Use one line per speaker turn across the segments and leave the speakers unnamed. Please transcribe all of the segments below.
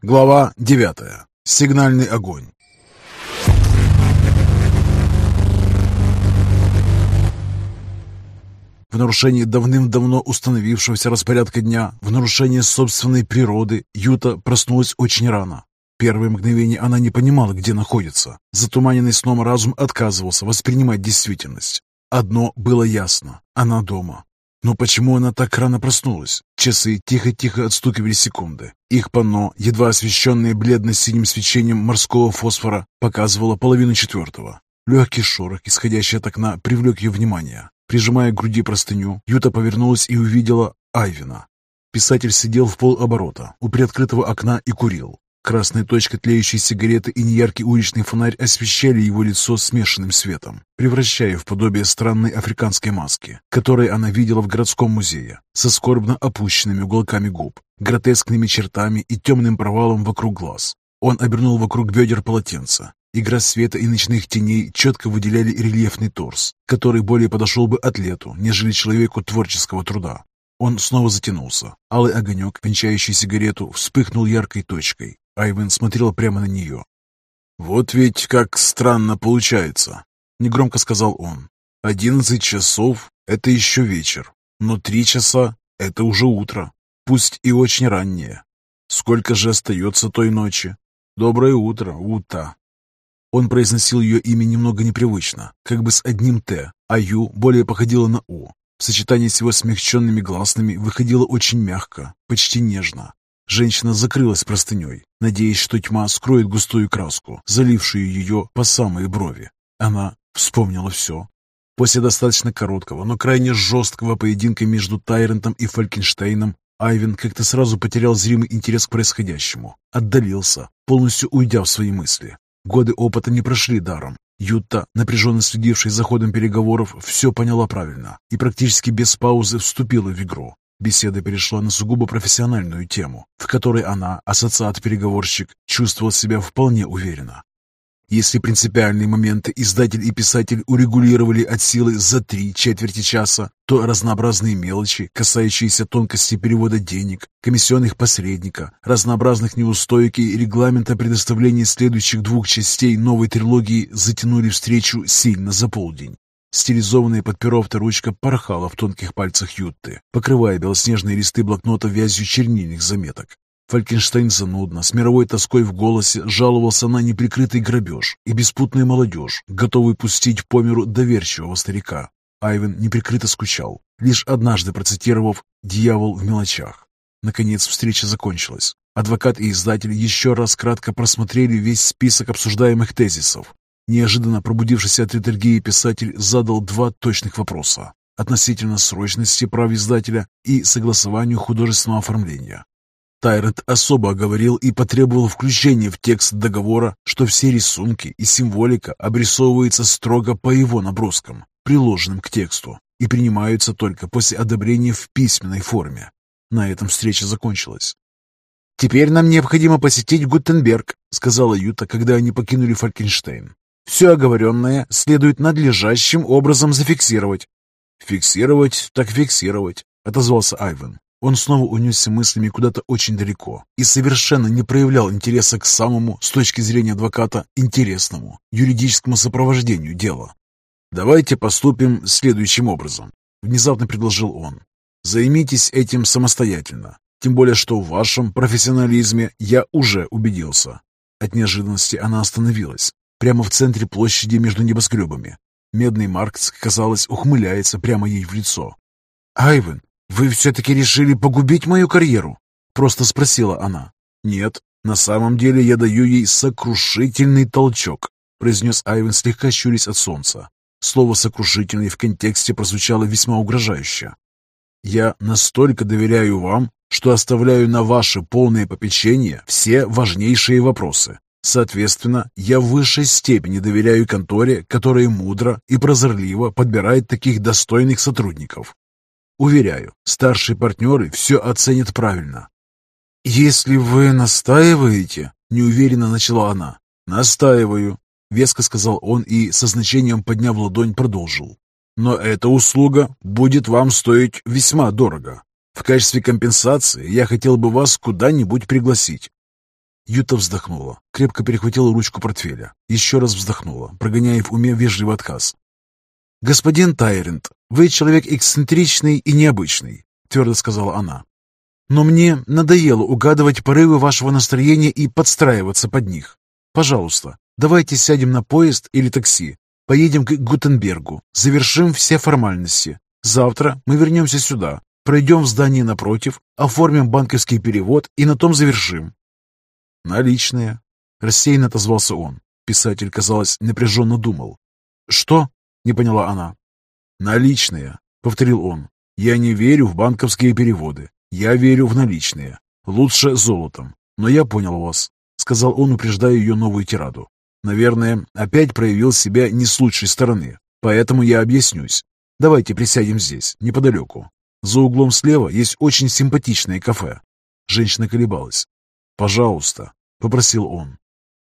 Глава 9. Сигнальный огонь. В нарушении давным-давно установившегося распорядка дня, в нарушении собственной природы, Юта проснулась очень рано. Первые мгновения она не понимала, где находится. Затуманенный сном разум отказывался воспринимать действительность. Одно было ясно – она дома. Но почему она так рано проснулась? Часы тихо-тихо отстукивали секунды. Их панно, едва освещенное бледно-синим свечением морского фосфора, показывало половину четвертого. Легкий шорох, исходящий от окна, привлек ее внимание. Прижимая к груди простыню, Юта повернулась и увидела Айвина. Писатель сидел в полоборота у приоткрытого окна и курил. Красная точка тлеющей сигареты и неяркий уличный фонарь освещали его лицо смешанным светом, превращая в подобие странной африканской маски, которую она видела в городском музее, со скорбно опущенными уголками губ, гротескными чертами и темным провалом вокруг глаз. Он обернул вокруг бедер полотенца. Игра света и ночных теней четко выделяли рельефный торс, который более подошел бы атлету, нежели человеку творческого труда. Он снова затянулся. Алый огонек, венчающий сигарету, вспыхнул яркой точкой, Айвен смотрел прямо на нее. «Вот ведь как странно получается», — негромко сказал он. «Одиннадцать часов — это еще вечер, но три часа — это уже утро, пусть и очень раннее. Сколько же остается той ночи? Доброе утро, Ута». Он произносил ее имя немного непривычно, как бы с одним «т», а «ю» более походило на «у». В сочетании с его смягченными гласными выходило очень мягко, почти нежно. Женщина закрылась простыней, надеясь, что тьма скроет густую краску, залившую ее по самые брови. Она вспомнила все. После достаточно короткого, но крайне жесткого поединка между Тайрентом и Фалькенштейном Айвен как-то сразу потерял зримый интерес к происходящему, отдалился, полностью уйдя в свои мысли. Годы опыта не прошли даром. Ютта, напряженно следившая за ходом переговоров, все поняла правильно и практически без паузы вступила в игру. Беседа перешла на сугубо профессиональную тему, в которой она, ассоциат-переговорщик, чувствовал себя вполне уверенно. Если принципиальные моменты издатель и писатель урегулировали от силы за три четверти часа, то разнообразные мелочи, касающиеся тонкости перевода денег, комиссионных посредника, разнообразных неустойки и регламента предоставления следующих двух частей новой трилогии затянули встречу сильно за полдень. Стилизованная под перо авторучка порхала в тонких пальцах Ютты, покрывая белоснежные листы блокнота вязью чернильных заметок. Фалькенштейн занудно, с мировой тоской в голосе, жаловался на неприкрытый грабеж и беспутную молодежь, готовую пустить по миру доверчивого старика. Айвен неприкрыто скучал, лишь однажды процитировав «Дьявол в мелочах». Наконец встреча закончилась. Адвокат и издатель еще раз кратко просмотрели весь список обсуждаемых тезисов, Неожиданно пробудившийся от литургии писатель задал два точных вопроса относительно срочности прав издателя и согласованию художественного оформления. Тайрет особо оговорил и потребовал включения в текст договора, что все рисунки и символика обрисовываются строго по его наброскам, приложенным к тексту, и принимаются только после одобрения в письменной форме. На этом встреча закончилась. «Теперь нам необходимо посетить Гутенберг», — сказала Юта, когда они покинули Фалькенштейн. Все оговоренное следует надлежащим образом зафиксировать. «Фиксировать, так фиксировать», — отозвался Айвен. Он снова унесся мыслями куда-то очень далеко и совершенно не проявлял интереса к самому, с точки зрения адвоката, интересному юридическому сопровождению дела. «Давайте поступим следующим образом», — внезапно предложил он. «Займитесь этим самостоятельно, тем более что в вашем профессионализме я уже убедился». От неожиданности она остановилась, прямо в центре площади между небоскребами. Медный Маркс, казалось, ухмыляется прямо ей в лицо. «Айвен, вы все-таки решили погубить мою карьеру?» Просто спросила она. «Нет, на самом деле я даю ей сокрушительный толчок», произнес Айвен, слегка щурясь от солнца. Слово «сокрушительный» в контексте прозвучало весьма угрожающе. «Я настолько доверяю вам, что оставляю на ваше полное попечение все важнейшие вопросы. Соответственно, я в высшей степени доверяю конторе, которая мудро и прозорливо подбирает таких достойных сотрудников. Уверяю, старшие партнеры все оценят правильно. «Если вы настаиваете...» — неуверенно начала она. «Настаиваю», — веско сказал он и, со значением подняв ладонь, продолжил. «Но эта услуга будет вам стоить весьма дорого. В качестве компенсации я хотел бы вас куда-нибудь пригласить. Юта вздохнула, крепко перехватила ручку портфеля. Еще раз вздохнула, прогоняя в уме вежливый отказ. «Господин Тайрент, вы человек эксцентричный и необычный», — твердо сказала она. «Но мне надоело угадывать порывы вашего настроения и подстраиваться под них. Пожалуйста, давайте сядем на поезд или такси, поедем к Гутенбергу, завершим все формальности. Завтра мы вернемся сюда, пройдем в здание напротив, оформим банковский перевод и на том завершим.
«Наличные», — рассеянно отозвался он. Писатель, казалось, напряженно думал.
«Что?» — не поняла она.
«Наличные», — повторил он. «Я не верю в банковские переводы. Я верю в наличные. Лучше золотом. Но я понял вас», — сказал он, упреждая ее новую тираду. «Наверное, опять проявил себя не с лучшей стороны. Поэтому я объяснюсь. Давайте присядем здесь, неподалеку. За углом слева есть очень симпатичное кафе». Женщина колебалась. «Пожалуйста», — попросил он.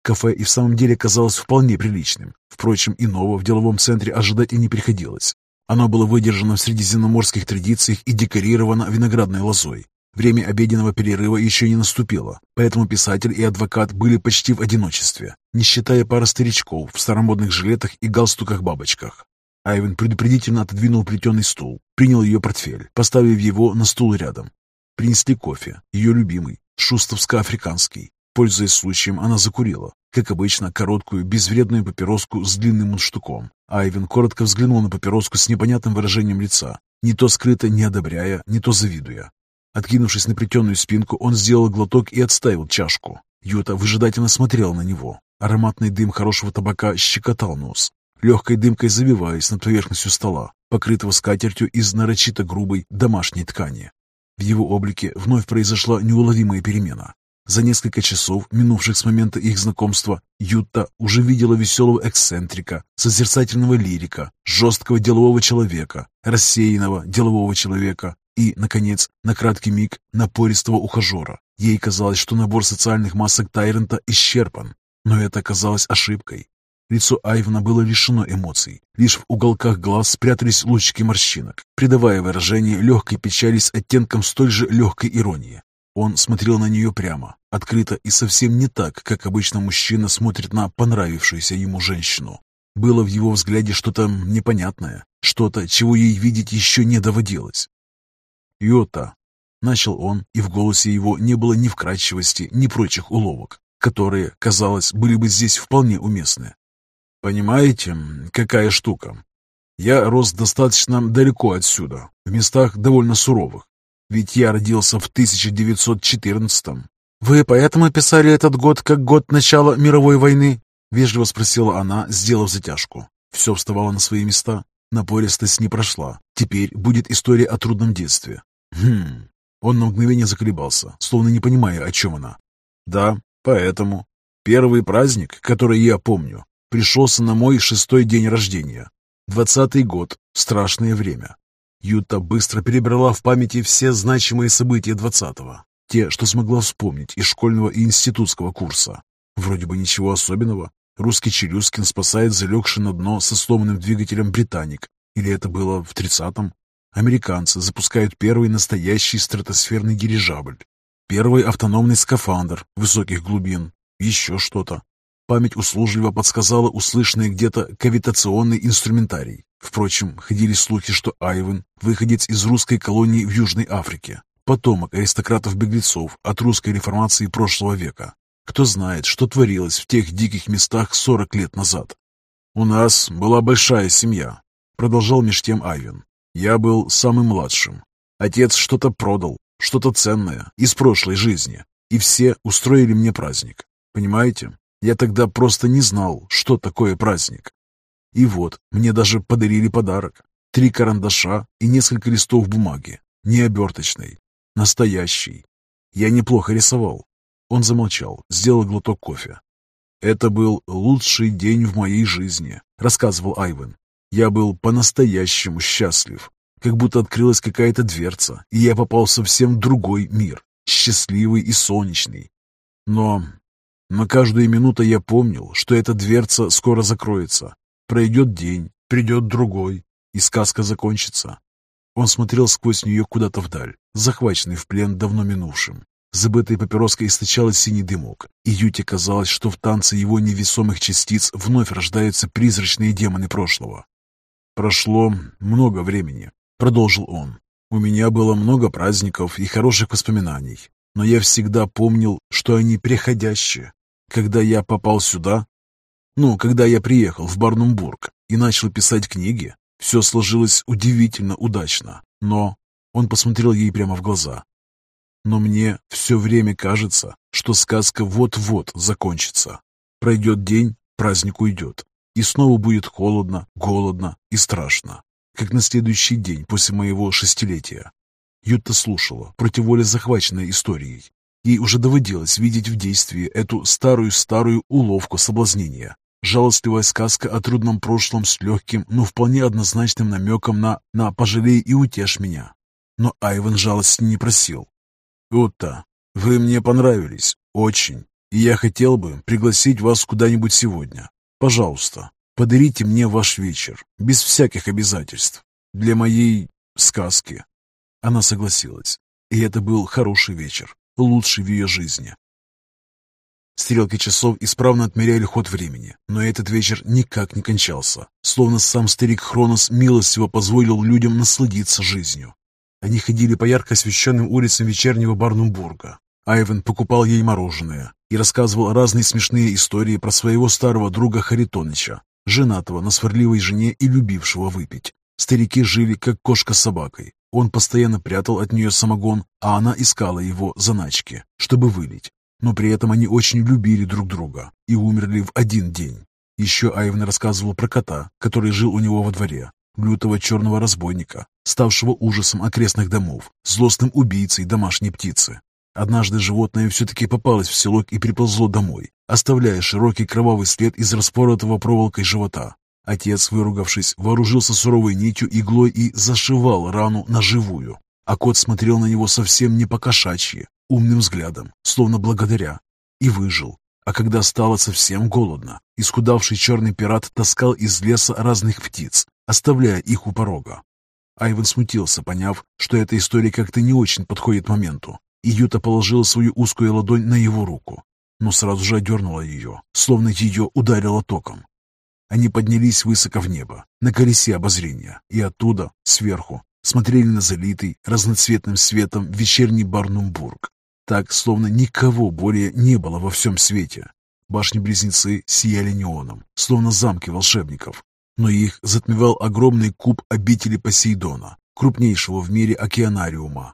Кафе и в самом деле казалось вполне приличным. Впрочем, иного в деловом центре ожидать и не приходилось. Оно было выдержано в средиземноморских традициях и декорировано виноградной лозой. Время обеденного перерыва еще не наступило, поэтому писатель и адвокат были почти в одиночестве, не считая пары старичков в старомодных жилетах и галстуках-бабочках. Айвен предупредительно отодвинул плетеный стул, принял ее портфель, поставив его на стул рядом. Принесли кофе, ее любимый, шустовско-африканский. Пользуясь случаем, она закурила, как обычно, короткую, безвредную папироску с длинным мундштуком. Айвен коротко взглянул на папироску с непонятным выражением лица, не то скрыто не одобряя, не то завидуя. Откинувшись на плетеную спинку, он сделал глоток и отставил чашку. Юта выжидательно смотрела на него. Ароматный дым хорошего табака щекотал нос, легкой дымкой завиваясь над поверхностью стола, покрытого скатертью из нарочито грубой домашней ткани. В его облике вновь произошла неуловимая перемена. За несколько часов, минувших с момента их знакомства, Ютта уже видела веселого эксцентрика, созерцательного лирика, жесткого делового человека, рассеянного делового человека и, наконец, на краткий миг, напористого ухажера. Ей казалось, что набор социальных масок Тайрента исчерпан, но это оказалось ошибкой. Лицо Айвана было лишено эмоций. Лишь в уголках глаз спрятались лучики морщинок, придавая выражение легкой печали с оттенком столь же легкой иронии. Он смотрел на нее прямо, открыто и совсем не так, как обычно мужчина смотрит на понравившуюся ему женщину. Было в его взгляде что-то непонятное, что-то, чего ей видеть еще не доводилось. «Йота», — начал он, и в голосе его не было ни вкрадчивости, ни прочих уловок, которые, казалось, были бы здесь вполне уместны. Понимаете, какая штука? Я рос достаточно далеко отсюда, в местах довольно суровых. Ведь я родился в 1914-м. «Вы поэтому писали этот год как год начала мировой войны?» — вежливо спросила она, сделав затяжку. Все вставало на свои места. Напористость не прошла. Теперь будет история о трудном детстве. Хм. Он на мгновение заколебался, словно не понимая, о чем она. «Да, поэтому. Первый праздник, который я помню, пришелся на мой шестой день рождения. Двадцатый год. Страшное время. Юта быстро перебрала в памяти все значимые события двадцатого. Те, что смогла вспомнить из школьного и институтского курса. Вроде бы ничего особенного. Русский Челюскин спасает залегший на дно со сломанным двигателем «Британик». Или это было в тридцатом? Американцы запускают первый настоящий стратосферный дирижабль. Первый автономный скафандр высоких глубин. Еще что-то. Память услужливо подсказала услышанный где-то кавитационный инструментарий. Впрочем, ходили слухи, что Айвен – выходец из русской колонии в Южной Африке, потомок аристократов-беглецов от русской реформации прошлого века. Кто знает, что творилось в тех диких местах 40 лет назад. «У нас была большая семья», – продолжал меж тем Айвен. «Я был самым младшим. Отец что-то продал, что-то ценное из прошлой жизни, и все устроили мне праздник. Понимаете? Я тогда просто не знал, что такое праздник. И вот, мне даже подарили подарок. Три карандаша и несколько листов бумаги. Не оберточной. Настоящий. Я неплохо рисовал. Он замолчал, сделал глоток кофе. «Это был лучший день в моей жизни», — рассказывал Айвен. «Я был по-настоящему счастлив. Как будто открылась какая-то дверца, и я попал в совсем другой мир, счастливый и солнечный. Но но каждую минуту я помнил, что эта дверца скоро закроется. Пройдет день, придет другой, и сказка закончится. Он смотрел сквозь нее куда-то вдаль, захваченный в плен давно минувшим.
Забытая папироска источала синий дымок, и Юте казалось, что в танце его невесомых частиц вновь рождаются призрачные демоны прошлого. «Прошло много времени», — продолжил он. «У меня было много праздников и хороших воспоминаний, но я всегда помнил, что они приходящие. Когда я попал сюда, ну, когда я приехал в Барнумбург и начал писать книги, все сложилось удивительно удачно, но...» Он посмотрел ей прямо в глаза. Но мне все время кажется, что сказка вот-вот закончится. Пройдет день, праздник уйдет. И снова будет холодно, голодно и страшно, как на следующий день после моего шестилетия. Ютта слушала, против воли захваченной историей. Ей уже доводилось видеть в действии эту старую-старую уловку соблазнения. Жалостливая сказка о трудном прошлом с легким, но вполне однозначным намеком на «на пожалей и утешь меня». Но Айвен жалости не просил. «Утта, вы мне понравились. Очень. И я хотел бы пригласить вас куда-нибудь сегодня. Пожалуйста, подарите мне ваш вечер, без всяких обязательств, для моей сказки». Она согласилась. И это был хороший вечер, лучший в ее жизни. Стрелки часов исправно отмеряли ход времени, но этот вечер никак не кончался, словно сам старик Хронос милостиво позволил людям насладиться жизнью. Они ходили по ярко освещенным улицам вечернего Барнумбурга. Айвен покупал ей мороженое и рассказывал разные смешные истории про своего старого друга Харитоныча, женатого на сварливой жене и любившего выпить. Старики жили как кошка с собакой. Он постоянно прятал от нее самогон, а она искала его заначки, чтобы вылить. Но при этом они очень любили друг друга и умерли в один день. Еще Айвен рассказывал про кота, который жил у него во дворе лютого черного разбойника, ставшего ужасом окрестных домов, злостным убийцей домашней птицы. Однажды животное все-таки попалось в селок и приползло домой, оставляя широкий кровавый след из распоротого проволокой живота. Отец, выругавшись, вооружился суровой нитью, иглой и зашивал рану на живую. А кот смотрел на него совсем не по-кошачьи, умным взглядом, словно благодаря, и выжил. А когда стало совсем голодно, исхудавший черный пират таскал из леса разных птиц, оставляя их у порога. Айван смутился, поняв, что эта история как-то не очень подходит моменту, и Юта положила свою узкую ладонь на его руку, но сразу же одернула ее, словно ее ударило током. Они поднялись высоко в небо, на колесе обозрения, и оттуда, сверху, смотрели на залитый разноцветным светом вечерний Барнумбург, так, словно никого более не было во всем свете. Башни-близнецы сияли неоном, словно замки волшебников, но их затмевал огромный куб обители Посейдона, крупнейшего в мире океанариума.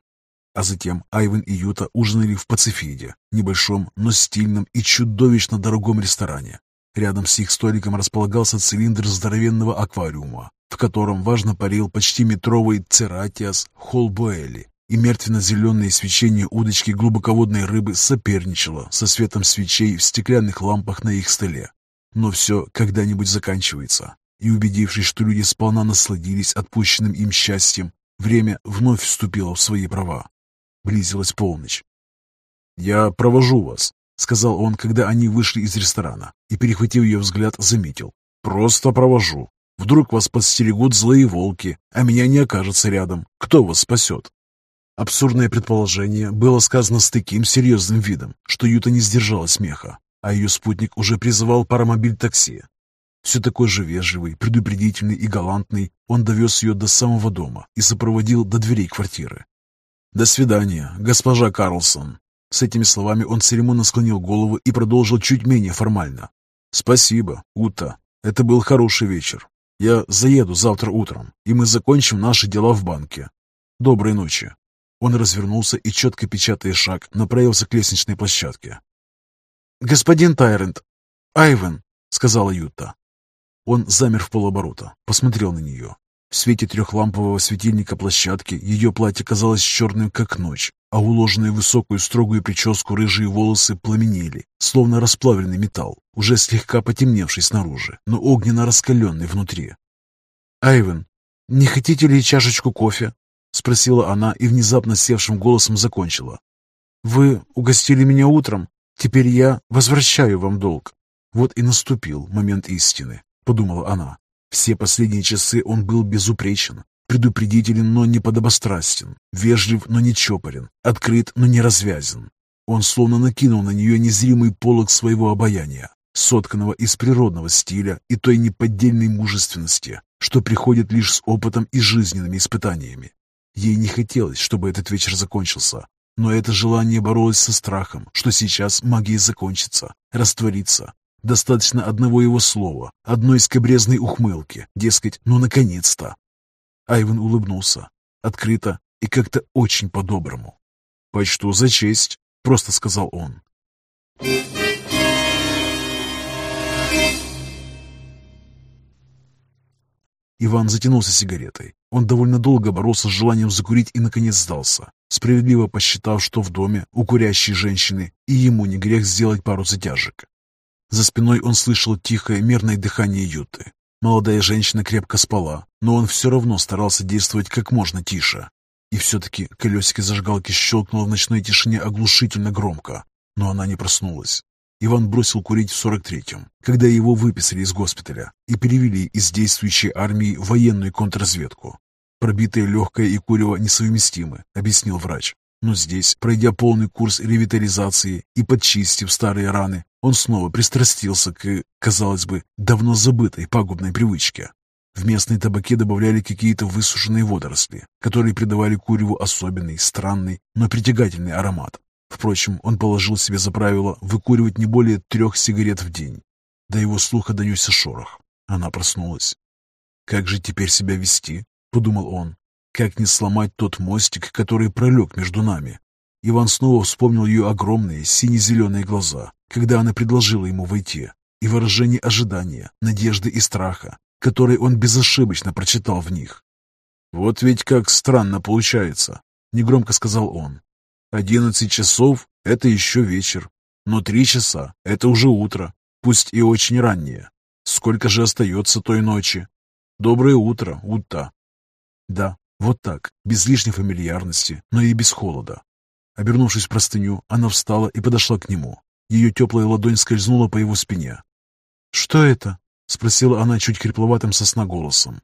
А затем Айвен и Юта ужинали в Пацифиде, небольшом, но стильном и чудовищно дорогом ресторане. Рядом с их столиком располагался цилиндр здоровенного аквариума, в котором важно парил почти метровый цератиас холбоэли, и мертвенно-зеленое свечение удочки глубоководной рыбы соперничало со светом свечей в стеклянных лампах на их столе. Но все когда-нибудь заканчивается, и убедившись, что люди сполна насладились отпущенным им счастьем, время вновь вступило в свои права. Близилась полночь. «Я провожу вас», — сказал он, когда они вышли из ресторана, и, перехватив ее взгляд, заметил. «Просто провожу. Вдруг вас подстерегут злые волки, а меня не окажется рядом. Кто вас спасет?» Абсурдное предположение было сказано с таким серьезным видом, что Юта не сдержала смеха, а ее спутник уже призывал паромобиль такси, все такой же вежливый, предупредительный и галантный, он довез ее до самого дома и сопроводил до дверей квартиры. «До свидания, госпожа Карлсон!» С этими словами он церемонно склонил голову и продолжил чуть менее формально. «Спасибо, Ута. Это был хороший вечер. Я заеду завтра утром, и мы закончим наши дела в банке. Доброй ночи». Он развернулся и, четко печатая шаг, направился к лестничной площадке. «Господин Тайрент! Айвен!» — сказала Юта. Он замер в полоборота, посмотрел на нее. В свете трехлампового светильника площадки ее платье казалось черным, как ночь, а уложенные высокую строгую прическу рыжие волосы пламенели, словно расплавленный металл, уже слегка потемневший снаружи, но огненно раскаленный внутри. «Айвен, не хотите ли чашечку кофе?» — спросила она и внезапно севшим голосом закончила. «Вы угостили меня утром, теперь я возвращаю вам долг». Вот и наступил момент истины. — подумала она. Все последние часы он был безупречен, предупредителен, но не подобострастен, вежлив, но не чопорен, открыт, но не развязен. Он словно накинул на нее незримый полог своего обаяния, сотканного из природного стиля и той неподдельной мужественности, что приходит лишь с опытом и жизненными испытаниями. Ей не хотелось, чтобы этот вечер закончился, но это желание боролось со страхом, что сейчас магия закончится, растворится. Достаточно одного его слова, одной скобрезной ухмылки, дескать, ну наконец-то. Айвен улыбнулся, открыто и как-то очень по-доброму. «Почту за честь», — просто сказал он. Иван затянулся сигаретой. Он довольно долго боролся с желанием закурить и, наконец, сдался, справедливо посчитав, что в доме у курящей женщины и ему не грех сделать пару затяжек. За спиной он слышал тихое, мерное дыхание Юты. Молодая женщина крепко спала, но он все равно старался действовать как можно тише. И все-таки колесико зажигалки щелкнуло в ночной тишине оглушительно громко, но она не проснулась. Иван бросил курить в 43-м, когда его выписали из госпиталя и перевели из действующей армии в военную контрразведку. Пробитое легкое и курево несовместимы, объяснил врач. Но здесь, пройдя полный курс ревитализации и подчистив старые раны, он снова пристрастился к, казалось бы, давно забытой пагубной привычке. В местной табаке добавляли какие-то высушенные водоросли, которые придавали куреву особенный, странный, но притягательный аромат. Впрочем, он положил себе за правило выкуривать не более трех сигарет в день. До его слуха донесся шорох. Она проснулась. «Как же теперь себя вести?» — подумал он. «Как не сломать тот мостик, который пролег между нами?» Иван снова вспомнил ее огромные сине-зеленые глаза, когда она предложила ему войти, и выражение ожидания, надежды и страха, которые он безошибочно прочитал в них. «Вот ведь как странно получается», — негромко сказал он. Одиннадцать часов — это еще вечер, но три часа — это уже утро, пусть и очень раннее. Сколько же остается той ночи? Доброе утро, Утта. Да, вот так, без лишней фамильярности, но и без холода. Обернувшись в простыню, она встала и подошла к нему. Ее теплая ладонь скользнула по его спине. «Что это?» — спросила она чуть крепловатым сосноголосом.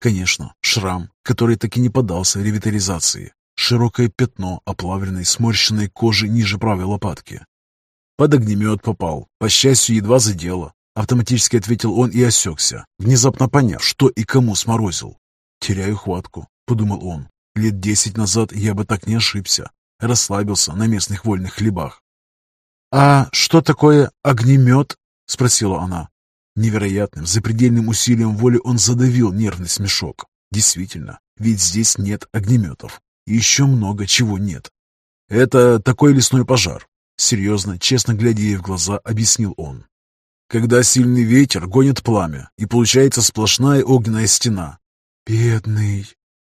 Конечно, шрам, который так и не поддался ревитализации. Широкое пятно оплавленной, сморщенной кожи ниже правой лопатки. Под огнемет попал. По счастью, едва задело. Автоматически ответил он и осекся, внезапно поняв, что и кому сморозил. «Теряю хватку», — подумал он. «Лет десять назад я бы так не ошибся. Расслабился на местных вольных хлебах». «А что такое огнемет?» — спросила она. Невероятным, запредельным усилием воли он задавил нервный смешок. Действительно, ведь здесь нет огнеметов. Еще много чего нет. Это такой лесной пожар. Серьезно, честно глядя ей в глаза, объяснил он. Когда сильный ветер гонит пламя, и получается сплошная огненная стена. Бедный.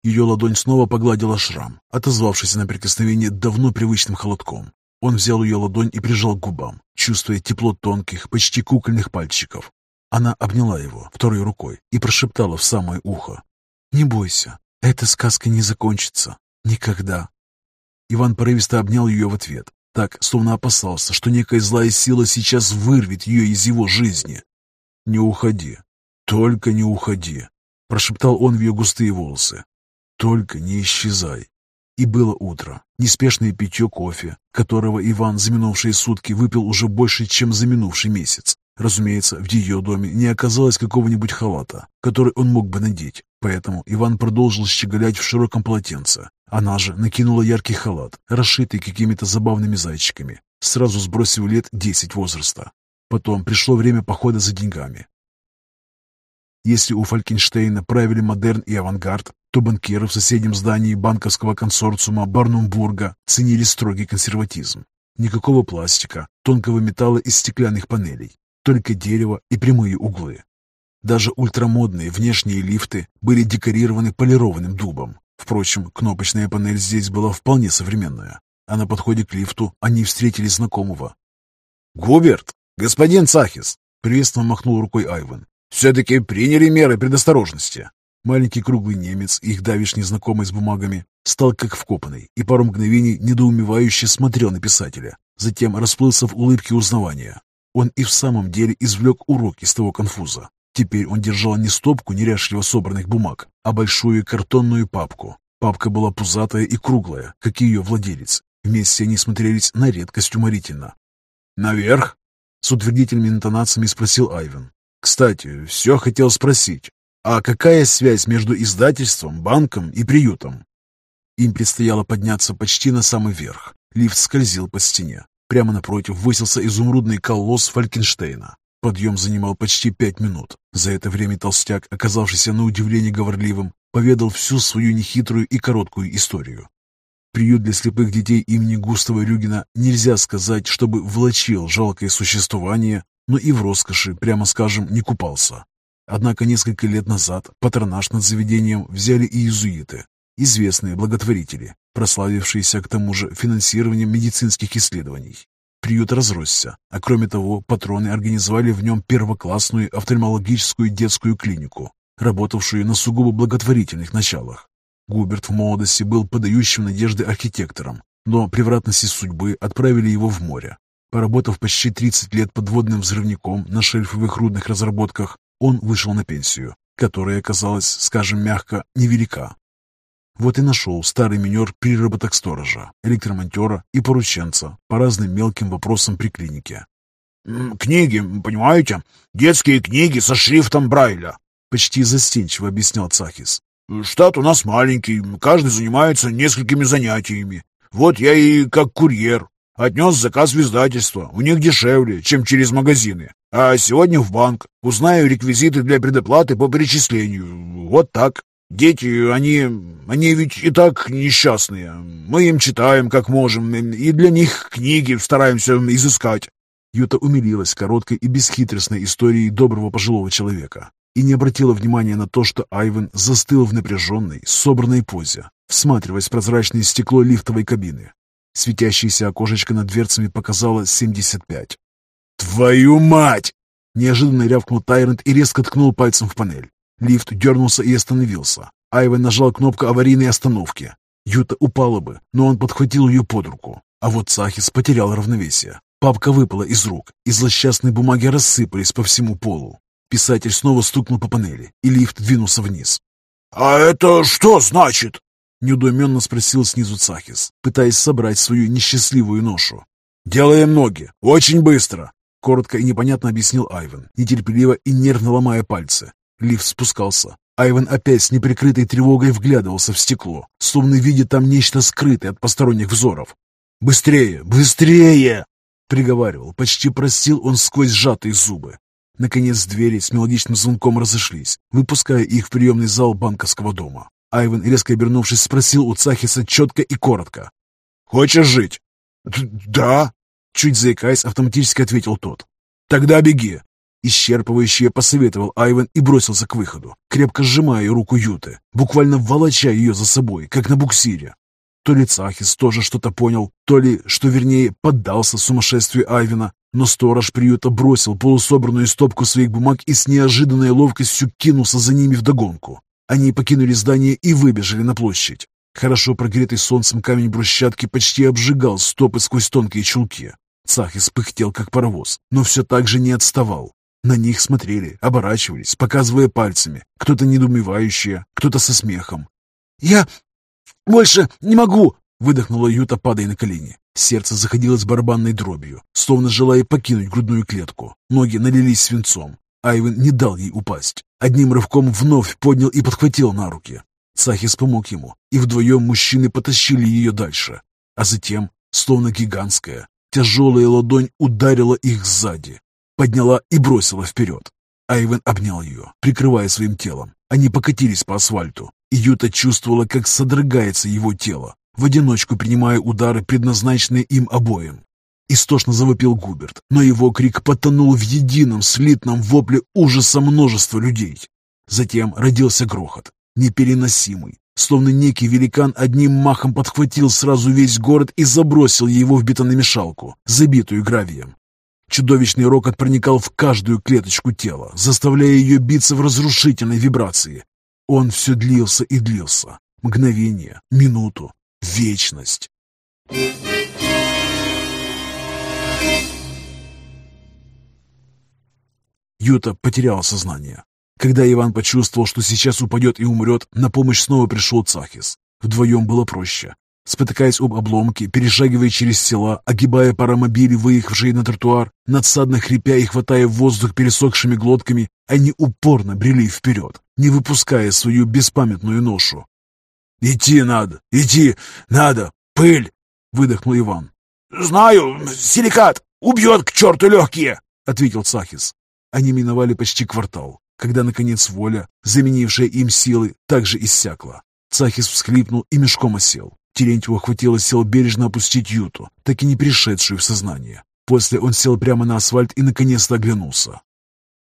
Ее ладонь снова погладила шрам, отозвавшись на прикосновение давно привычным холодком. Он взял ее ладонь и прижал к губам, чувствуя тепло тонких, почти кукольных пальчиков. Она обняла его второй рукой и прошептала в самое ухо. «Не бойся, эта сказка не закончится. Никогда. Иван порывисто обнял ее в ответ, так, словно опасался, что некая злая сила сейчас вырвет ее из его жизни. «Не уходи, только не уходи», — прошептал он в ее густые волосы. «Только не исчезай». И было утро, неспешное питье кофе, которого Иван за минувшие сутки выпил уже больше, чем за минувший месяц. Разумеется, в ее доме не оказалось какого-нибудь халата, который он мог бы надеть, поэтому Иван продолжил щеголять в широком полотенце. Она же накинула яркий халат, расшитый какими-то забавными зайчиками, сразу сбросив лет десять возраста. Потом пришло время похода за деньгами. Если у Фалькенштейна правили модерн и авангард, то банкиры в соседнем здании банковского консорциума Барнумбурга ценили строгий консерватизм. Никакого пластика, тонкого металла и стеклянных панелей только дерево и прямые углы. Даже ультрамодные внешние лифты были декорированы полированным дубом. Впрочем, кнопочная панель здесь была вполне современная, а на подходе к лифту они встретили знакомого. «Губерт! Господин Цахис!» — приветственно махнул рукой Айван. «Все-таки приняли меры предосторожности!» Маленький круглый немец, их давишний знакомый с бумагами, стал как вкопанный и пару мгновений недоумевающе смотрел на писателя. Затем расплылся в улыбке узнавания. Он и в самом деле извлек урок из того конфуза. Теперь он держал не стопку неряшливо собранных бумаг, а большую картонную папку. Папка была пузатая и круглая, как и ее владелец, Вместе они смотрелись на редкость уморительно. «Наверх?» — с утвердительными интонациями спросил Айвен. «Кстати, все хотел спросить. А какая связь между издательством, банком и приютом?» Им предстояло подняться почти на самый верх. Лифт скользил по стене. Прямо напротив высился изумрудный колосс Фалькенштейна. Подъем занимал почти пять минут. За это время толстяк, оказавшийся на удивление говорливым, поведал всю свою нехитрую и короткую историю. Приют для слепых детей имени Густава Рюгина нельзя сказать, чтобы влачил жалкое существование, но и в роскоши, прямо скажем, не купался. Однако несколько лет назад патронаж над заведением взяли и иезуиты, известные благотворители, прославившиеся к тому же финансированием медицинских исследований. Приют разросся, а кроме того, патроны организовали в нем первоклассную офтальмологическую детскую клинику, работавшую на сугубо благотворительных началах. Губерт в молодости был подающим надежды архитектором, но превратности судьбы отправили его в море. Поработав почти 30 лет подводным взрывником на шельфовых рудных разработках, он вышел на пенсию, которая оказалась, скажем мягко, невелика. Вот и нашел старый минер приработок сторожа, электромонтера и порученца по разным мелким вопросам при клинике.
«Книги, понимаете? Детские книги со шрифтом Брайля», —
почти застенчиво объяснял Цахис.
Штат у нас маленький, каждый занимается несколькими занятиями. Вот я и как курьер. Отнес заказ в издательство. У них дешевле, чем через магазины. А сегодня в банк. Узнаю реквизиты для предоплаты по перечислению. Вот так. Дети, они... они ведь и так несчастные. Мы им читаем, как можем, и для них книги стараемся изыскать.
Юта умилилась короткой и бесхитростной историей доброго пожилого человека и не обратила внимания на то, что Айвен застыл в напряженной, собранной позе, всматриваясь в прозрачное стекло лифтовой кабины. Светящееся окошечко над дверцами показало 75.
«Твою мать!»
Неожиданно рявкнул Тайрент и резко ткнул пальцем в панель. Лифт дернулся и остановился. Айвен нажал кнопку аварийной остановки. Юта упала бы, но он подхватил ее под руку. А вот Сахис потерял равновесие. Папка выпала из рук, и злосчастные бумаги рассыпались по всему полу. Писатель снова стукнул по панели, и лифт двинулся вниз.
«А это что значит?»
Недоуменно спросил снизу Цахис, пытаясь собрать свою несчастливую ношу.
«Делаем ноги! Очень быстро!»
Коротко и непонятно объяснил Айвен, нетерпеливо и нервно ломая пальцы. Лифт спускался. Айвен опять с неприкрытой тревогой вглядывался в стекло, словно видя там нечто скрытое от посторонних взоров.
«Быстрее! Быстрее!» — приговаривал, почти просил он сквозь сжатые зубы.
Наконец двери с мелодичным звонком разошлись, выпуская их в приемный зал банковского дома. Айвен, резко обернувшись, спросил у Цахиса четко и коротко.
«Хочешь жить?»
«Да», — чуть заикаясь, автоматически ответил тот.
«Тогда беги».
Исчерпывающе посоветовал Айвен и бросился к выходу, крепко сжимая руку Юты, буквально волоча ее за собой, как на буксире. То ли Цахис тоже что-то понял, то ли, что вернее, поддался сумасшествию Айвена, но сторож приюта бросил полусобранную стопку своих бумаг и с неожиданной ловкостью кинулся за ними вдогонку. Они покинули здание и выбежали на площадь. Хорошо прогретый солнцем камень брусчатки почти обжигал стопы сквозь тонкие чулки. Цахис пыхтел, как паровоз, но все так же не отставал. На них смотрели, оборачивались, показывая пальцами, кто-то недоумевающее, кто-то со смехом. «Я больше не могу!» — выдохнула Юта, падая на колени. Сердце заходилось барабанной дробью, словно желая покинуть грудную клетку. Ноги налились свинцом. Айвен не дал ей упасть. Одним рывком вновь поднял и подхватил на руки. Цахис помог ему, и вдвоем мужчины потащили ее дальше. А затем, словно гигантская, тяжелая ладонь ударила их сзади, подняла и бросила вперед. Айвен обнял ее, прикрывая своим телом. Они покатились по асфальту, и Юта чувствовала, как содрогается его тело, в одиночку принимая удары, предназначенные им обоим. Истошно завопил Губерт, но его крик потонул в едином слитном вопле ужаса множества людей. Затем родился грохот, непереносимый, словно некий великан одним махом подхватил сразу весь город и забросил его в бетономешалку, забитую гравием. Чудовищный рокот проникал в каждую клеточку тела, заставляя ее биться в разрушительной вибрации. Он все длился и длился. Мгновение, минуту, вечность. Юта потерял сознание. Когда Иван почувствовал, что сейчас упадет и умрет, на помощь снова пришел Цахис. Вдвоем было проще. Спотыкаясь об обломки, перешагивая через села, огибая паромобили, выехавшие на тротуар, надсадно хрипя и хватая воздух пересохшими глотками, они упорно брели вперед, не выпуская свою беспамятную ношу.
«Идти надо! Идти надо! Пыль!» — выдохнул Иван.
«Знаю, силикат! Убьет к черту легкие!» — ответил Цахис.
Они миновали почти квартал, когда, наконец, воля, заменившая им силы, также иссякла. Цахис всхлипнул и мешком осел. Терентьеву хватило сил бережно опустить Юту, так и не пришедшую в сознание. После он сел прямо на асфальт и наконец-то оглянулся.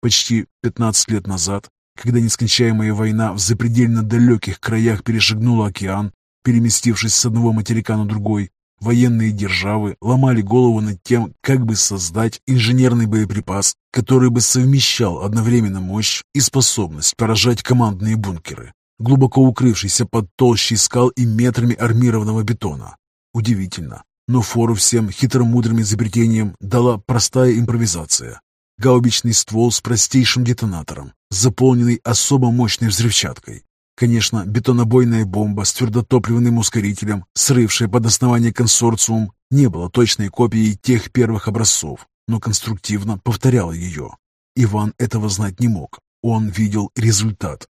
Почти 15 лет назад, когда нескончаемая война в запредельно далеких краях перешагнула океан, переместившись с одного материка на другой, военные державы ломали голову над тем, как бы создать инженерный боеприпас, который бы совмещал одновременно мощь и способность поражать командные бункеры глубоко укрывшийся под толщей скал и метрами армированного бетона. Удивительно, но фору всем хитромудрым изобретениям дала простая импровизация. Гаубичный ствол с простейшим детонатором, заполненный особо мощной взрывчаткой. Конечно, бетонобойная бомба с твердотопливным ускорителем, срывшая под основание консорциум, не была точной копией тех первых образцов, но конструктивно повторяла ее. Иван этого знать не мог. Он видел результат.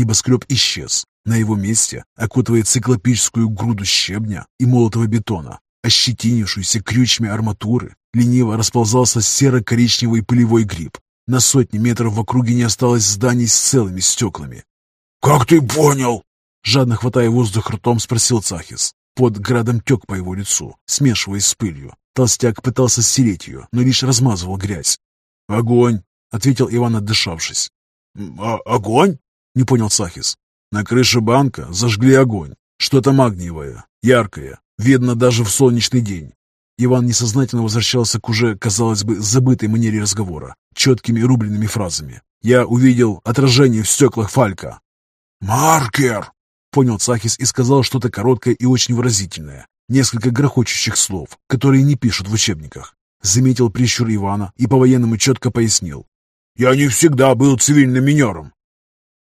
Небоскреб исчез. На его месте, окутывая циклопическую груду щебня и молотого бетона, ощетинившуюся крючьями арматуры, лениво расползался серо-коричневый пылевой гриб. На сотни метров в округе не осталось зданий с целыми стеклами.
«Как ты понял?»
Жадно хватая воздух ртом, спросил Цахис. Под градом тек по его лицу, смешиваясь с пылью. Толстяк пытался стереть ее, но лишь размазывал грязь.
«Огонь!» — ответил Иван, отдышавшись.
А «Огонь?»
— не понял Сахис.
«На крыше банка зажгли огонь. Что-то магниевое, яркое, видно даже в солнечный день».
Иван несознательно возвращался к уже, казалось бы, забытой манере разговора, четкими рубленными фразами. «Я увидел отражение в стеклах Фалька».
«Маркер!»
— понял Цахис и сказал что-то короткое и очень выразительное. Несколько грохочущих слов, которые не пишут в учебниках. Заметил прищур Ивана и по-военному четко пояснил.
«Я не всегда был цивильным минером.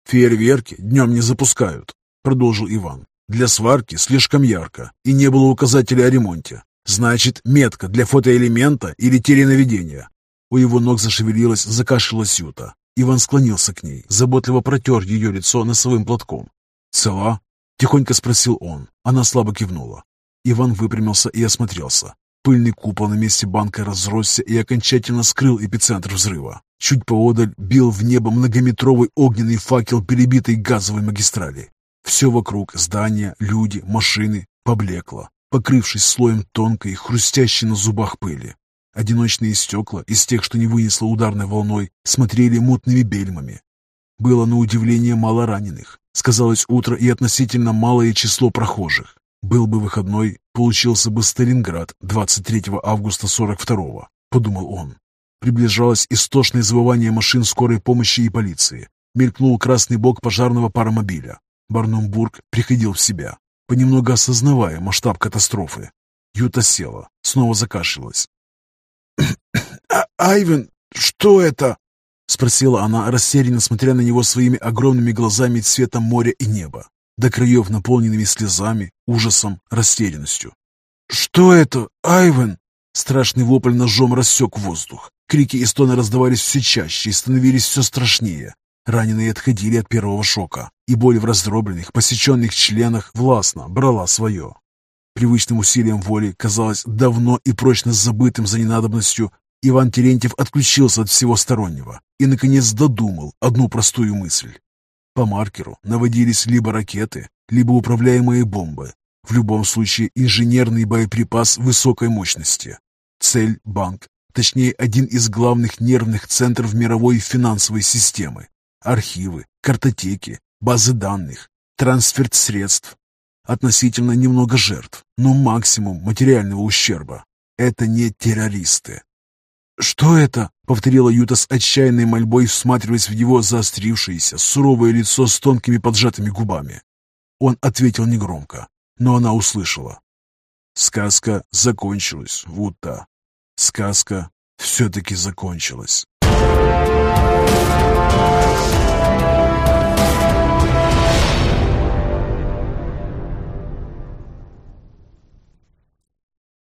«Фейерверки днем не запускают», — продолжил Иван. «Для сварки слишком ярко, и не было указателя о ремонте. Значит, метка для фотоэлемента или теленаведения». У его ног зашевелилась, закашлялась Юта. Иван склонился к ней, заботливо протер ее лицо носовым платком. «Цела?» — тихонько спросил он. Она слабо кивнула. Иван выпрямился и осмотрелся. Пыльный купол на месте банка разросся и окончательно скрыл эпицентр взрыва. Чуть поодаль бил в небо многометровый огненный факел перебитой газовой магистрали. Все вокруг — здания, люди, машины — поблекло, покрывшись слоем тонкой, хрустящей на зубах пыли. Одиночные стекла, из тех, что не вынесло ударной волной, смотрели мутными бельмами. Было на удивление мало раненых. Сказалось утро и относительно малое число прохожих. Был бы выходной, получился бы Сталинград 23 августа 42-го, подумал он. Приближалось истошное завывание машин скорой помощи и полиции. Мелькнул красный бок пожарного паромобиля. Барнумбург приходил в себя, понемногу осознавая масштаб катастрофы. Юта села, снова закашлялась.
«А, «Айвен, что это?»
— спросила она, растерянно смотря на него своими огромными глазами цвета моря и неба до краев наполненными слезами, ужасом, растерянностью.
«Что это, Айвен?»
Страшный вопль ножом рассек воздух. Крики и стоны раздавались все чаще и становились все страшнее. Раненые отходили от первого шока, и боль в раздробленных, посеченных членах властно брала свое. Привычным усилием воли, казалось, давно и прочно забытым за ненадобностью, Иван Терентьев отключился от всего стороннего и, наконец, додумал одну простую мысль. По маркеру наводились либо ракеты, либо управляемые бомбы. В любом случае инженерный боеприпас высокой мощности. Цель – банк, точнее один из главных нервных центров мировой финансовой системы. Архивы, картотеки, базы данных, трансфер средств. Относительно немного жертв, но максимум материального ущерба. Это не террористы.
«Что это?»
— повторила Юта с отчаянной мольбой, всматриваясь в его заострившееся, суровое лицо с тонкими поджатыми губами. Он ответил негромко, но она услышала. Сказка закончилась, Вута. Сказка все-таки закончилась.